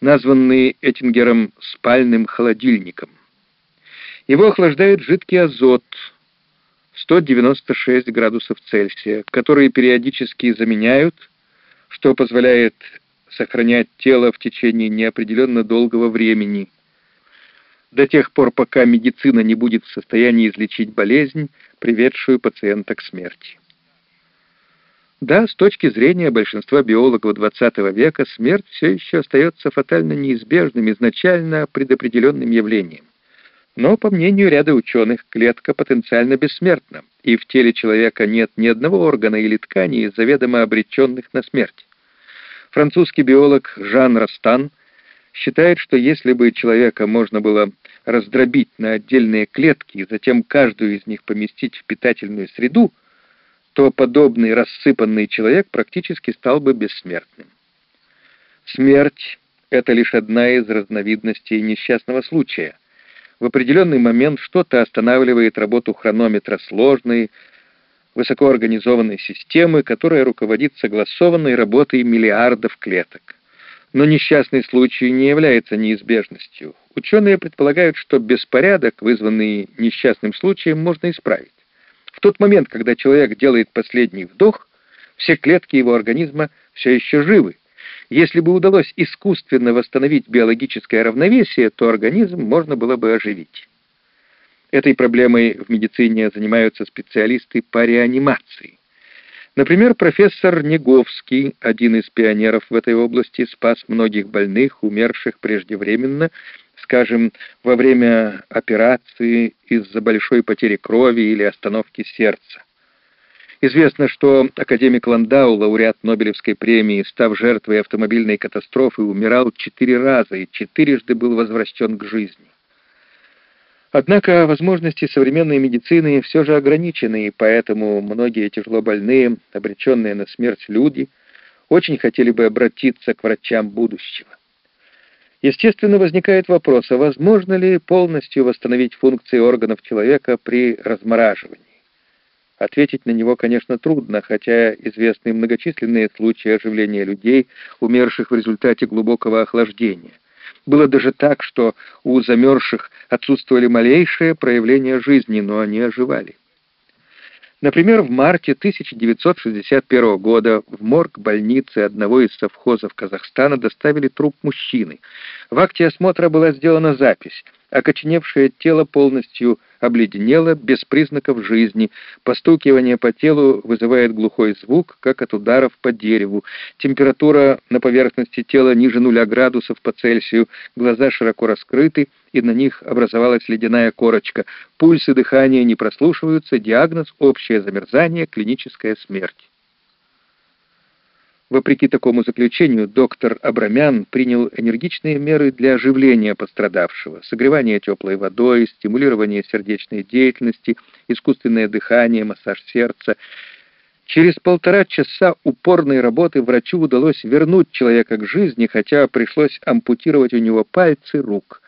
названный Эттингером спальным холодильником. Его охлаждает жидкий азот 196 градусов Цельсия, которые периодически заменяют, что позволяет сохранять тело в течение неопределенно долгого времени, до тех пор, пока медицина не будет в состоянии излечить болезнь, приведшую пациента к смерти. Да, с точки зрения большинства биологов XX века, смерть все еще остается фатально неизбежным, изначально предопределенным явлением. Но, по мнению ряда ученых, клетка потенциально бессмертна, и в теле человека нет ни одного органа или ткани, заведомо обреченных на смерть. Французский биолог Жан Растан считает, что если бы человека можно было раздробить на отдельные клетки и затем каждую из них поместить в питательную среду, то подобный рассыпанный человек практически стал бы бессмертным. Смерть — это лишь одна из разновидностей несчастного случая. В определенный момент что-то останавливает работу хронометра сложной, высокоорганизованной системы, которая руководит согласованной работой миллиардов клеток. Но несчастный случай не является неизбежностью. Ученые предполагают, что беспорядок, вызванный несчастным случаем, можно исправить. В тот момент, когда человек делает последний вдох, все клетки его организма все еще живы. Если бы удалось искусственно восстановить биологическое равновесие, то организм можно было бы оживить. Этой проблемой в медицине занимаются специалисты по реанимации. Например, профессор Неговский, один из пионеров в этой области, спас многих больных, умерших преждевременно, скажем, во время операции из-за большой потери крови или остановки сердца. Известно, что академик Ландау, лауреат Нобелевской премии, став жертвой автомобильной катастрофы, умирал четыре раза и четырежды был возвращен к жизни. Однако возможности современной медицины все же ограничены, и поэтому многие тяжелобольные, обреченные на смерть люди, очень хотели бы обратиться к врачам будущего. Естественно, возникает вопрос, а возможно ли полностью восстановить функции органов человека при размораживании? Ответить на него, конечно, трудно, хотя известны многочисленные случаи оживления людей, умерших в результате глубокого охлаждения. Было даже так, что у замерзших отсутствовали малейшие проявления жизни, но они оживали. Например, в марте 1961 года в морг больницы одного из совхозов Казахстана доставили труп мужчины. В акте осмотра была сделана запись. Окоченевшее тело полностью обледенело, без признаков жизни. Постукивание по телу вызывает глухой звук, как от ударов по дереву. Температура на поверхности тела ниже нуля градусов по Цельсию. Глаза широко раскрыты, и на них образовалась ледяная корочка. Пульс и дыхание не прослушиваются. Диагноз — общее замерзание, клиническая смерть. Вопреки такому заключению, доктор Абрамян принял энергичные меры для оживления пострадавшего, согревание теплой водой, стимулирование сердечной деятельности, искусственное дыхание, массаж сердца. Через полтора часа упорной работы врачу удалось вернуть человека к жизни, хотя пришлось ампутировать у него пальцы рук.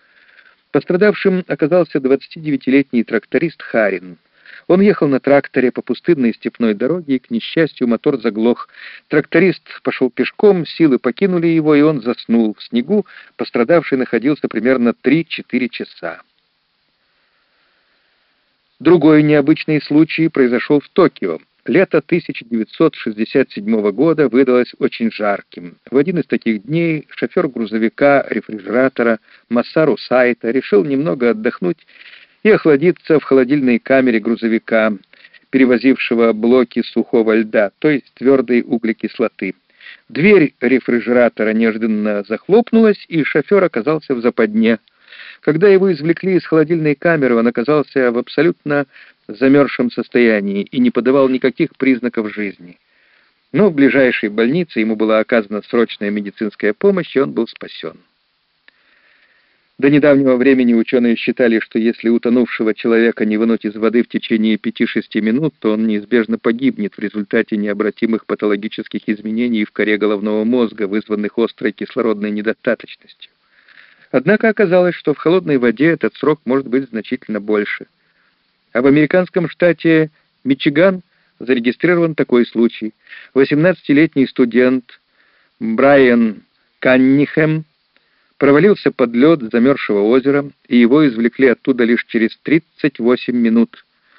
Пострадавшим оказался 29-летний тракторист Харин. Он ехал на тракторе по пустынной степной дороге, и, к несчастью, мотор заглох. Тракторист пошел пешком, силы покинули его, и он заснул. В снегу пострадавший находился примерно 3-4 часа. Другой необычный случай произошел в Токио. Лето 1967 года выдалось очень жарким. В один из таких дней шофер грузовика-рефрижератора Масару Сайта решил немного отдохнуть и охладиться в холодильной камере грузовика, перевозившего блоки сухого льда, то есть твердой углекислоты. Дверь рефрижератора неожиданно захлопнулась, и шофер оказался в западне. Когда его извлекли из холодильной камеры, он оказался в абсолютно замерзшем состоянии и не подавал никаких признаков жизни. Но в ближайшей больнице ему была оказана срочная медицинская помощь, и он был спасен. До недавнего времени ученые считали, что если утонувшего человека не вынуть из воды в течение 5-6 минут, то он неизбежно погибнет в результате необратимых патологических изменений в коре головного мозга, вызванных острой кислородной недостаточностью. Однако оказалось, что в холодной воде этот срок может быть значительно больше. А в американском штате Мичиган зарегистрирован такой случай. 18-летний студент Брайан Каннихем провалился под лед замерзшего озера, и его извлекли оттуда лишь через 38 минут.